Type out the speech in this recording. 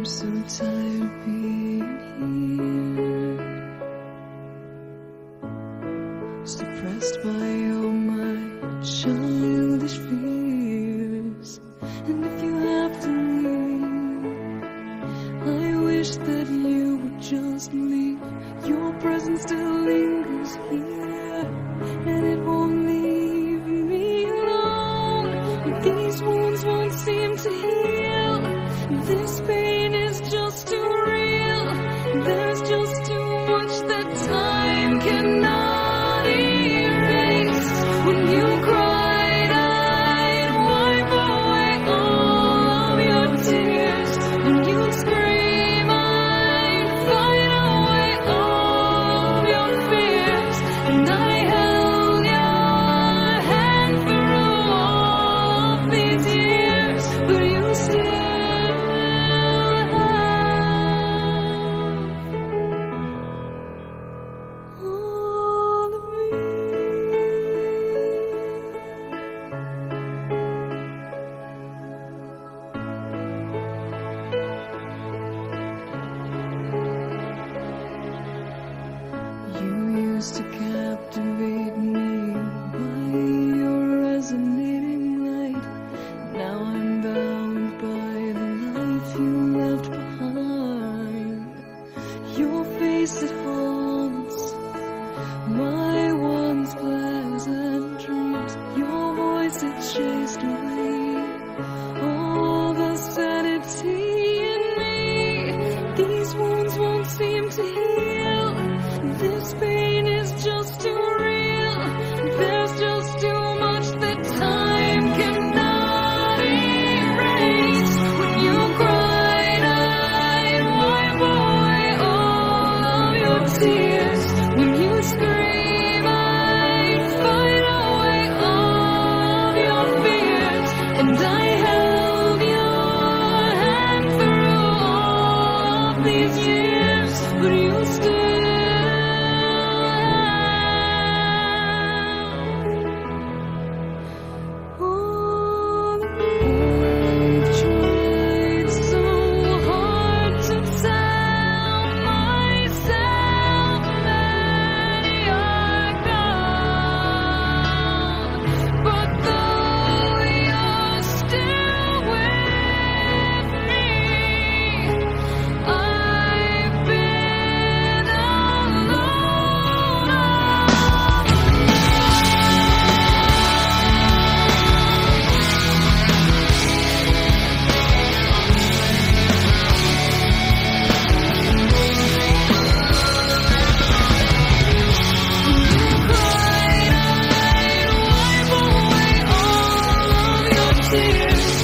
I'm so tired being here, suppressed by all my childish fears. And if you have to leave, I wish that you would just leave. Your presence still lingers here, and it won't leave me alone. These wounds won't seem to heal. This pain Used to captivate me by your resonating light. Now I'm bound by the life you left behind. Your face it haunts my once pleasant dreams. Your voice it chased away all the sanity in me. These wounds won't seem to heal. This pain see you.